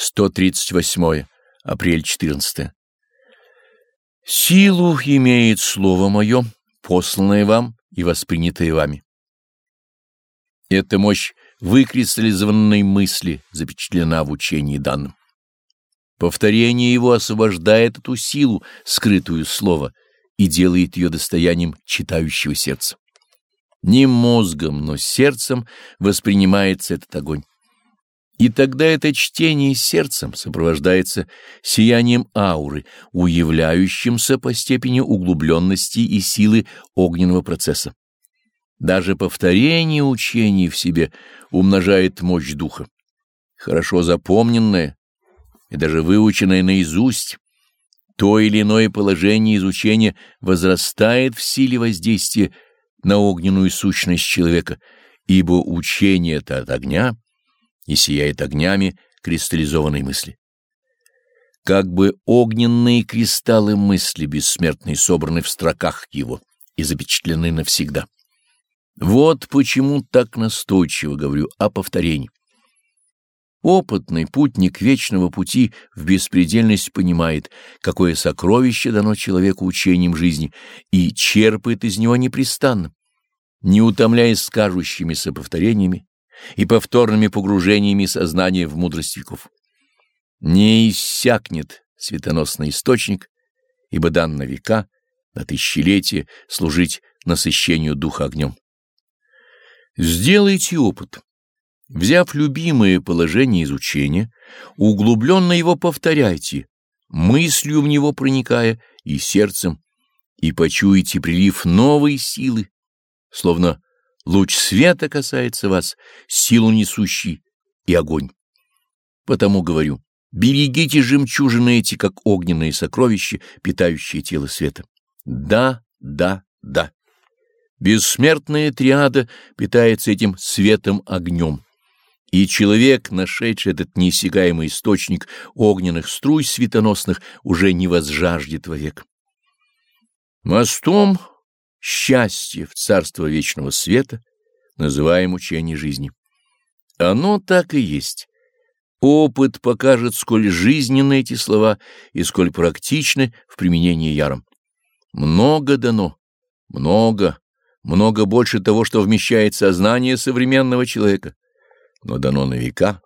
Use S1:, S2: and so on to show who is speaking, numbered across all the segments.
S1: 138. Апрель 14. Силу имеет слово мое, посланное вам и воспринятое вами. Эта мощь выкристаллизованной мысли запечатлена в учении данном. Повторение его освобождает эту силу, скрытую слово, и делает ее достоянием читающего сердца. Не мозгом, но сердцем воспринимается этот огонь. И тогда это чтение сердцем сопровождается сиянием ауры, уявляющимся по степени углубленности и силы огненного процесса. Даже повторение учений в себе умножает мощь духа. Хорошо запомненное и даже выученное наизусть, то или иное положение изучения возрастает в силе воздействия на огненную сущность человека, ибо учение это от огня — и сияет огнями кристаллизованной мысли. Как бы огненные кристаллы мысли бессмертной собраны в строках его и запечатлены навсегда. Вот почему так настойчиво говорю о повторении. Опытный путник вечного пути в беспредельность понимает, какое сокровище дано человеку учением жизни, и черпает из него непрестанно, не утомляясь скажущимися повторениями и повторными погружениями сознания в мудрость веков. Не иссякнет светоносный источник, ибо дан на века, на тысячелетия служить насыщению духа огнем. Сделайте опыт. Взяв любимое положение изучения, углубленно его повторяйте, мыслью в него проникая и сердцем, и почуете прилив новой силы, словно Луч света касается вас, силу несущий и огонь. Потому говорю, берегите жемчужины эти, как огненные сокровища, питающие тело света. Да, да, да. Бессмертная триада питается этим светом-огнем. И человек, нашедший этот неиссякаемый источник огненных струй светоносных, уже не возжаждет вовек. Мостом счастье в царство вечного света, называем учение жизни. Оно так и есть. Опыт покажет, сколь жизненны эти слова и сколь практичны в применении яром. Много дано, много, много больше того, что вмещает сознание современного человека, но дано на века,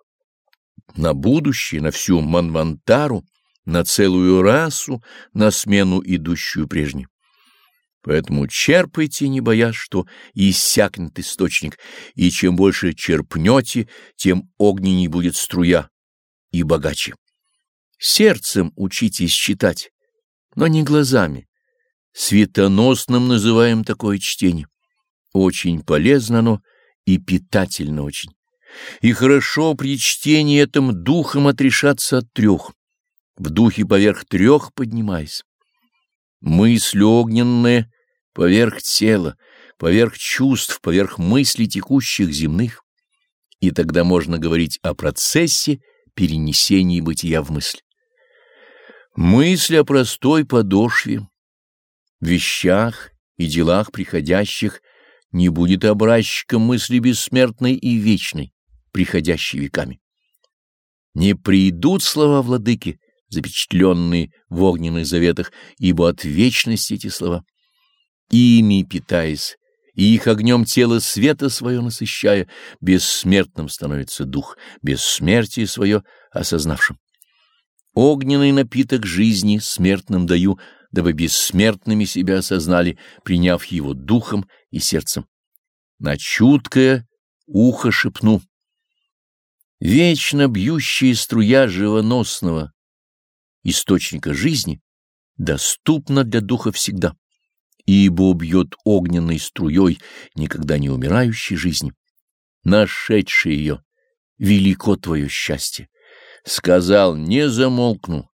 S1: на будущее, на всю манвантару, на целую расу, на смену идущую прежней. Поэтому черпайте, не боясь, что иссякнет источник, и чем больше черпнете, тем огненней будет струя и богаче. Сердцем учитесь читать, но не глазами. Светоносным называем такое чтение. Очень полезно оно и питательно очень. И хорошо при чтении этом духом отрешаться от трех, в духе поверх трех поднимаясь. Мысль огненная поверх тела, поверх чувств, поверх мыслей текущих земных, и тогда можно говорить о процессе перенесения бытия в мысль. Мысль о простой подошве, вещах и делах приходящих не будет образчиком мысли бессмертной и вечной, приходящей веками. Не придут слова владыки, запечатленные в огненных заветах, ибо от вечности эти слова ими питаясь, и их огнем тело света свое насыщая, бессмертным становится дух, бессмертие свое осознавшим. Огненный напиток жизни смертным даю, дабы бессмертными себя осознали, приняв его духом и сердцем. На чуткое ухо шепну. Вечно бьющая струя живоносного источника жизни доступна для духа всегда ибо бьет огненной струей никогда не умирающей жизни. Нашедший ее, велико твое счастье. Сказал, не замолкну,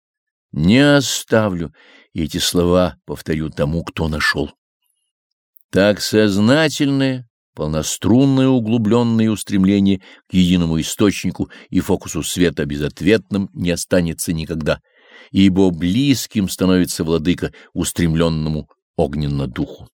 S1: не оставлю, и эти слова повторю тому, кто нашел. Так сознательное, полнострунное углубленное устремление к единому источнику и фокусу света безответным не останется никогда, ибо близким становится владыка устремленному огненно духу.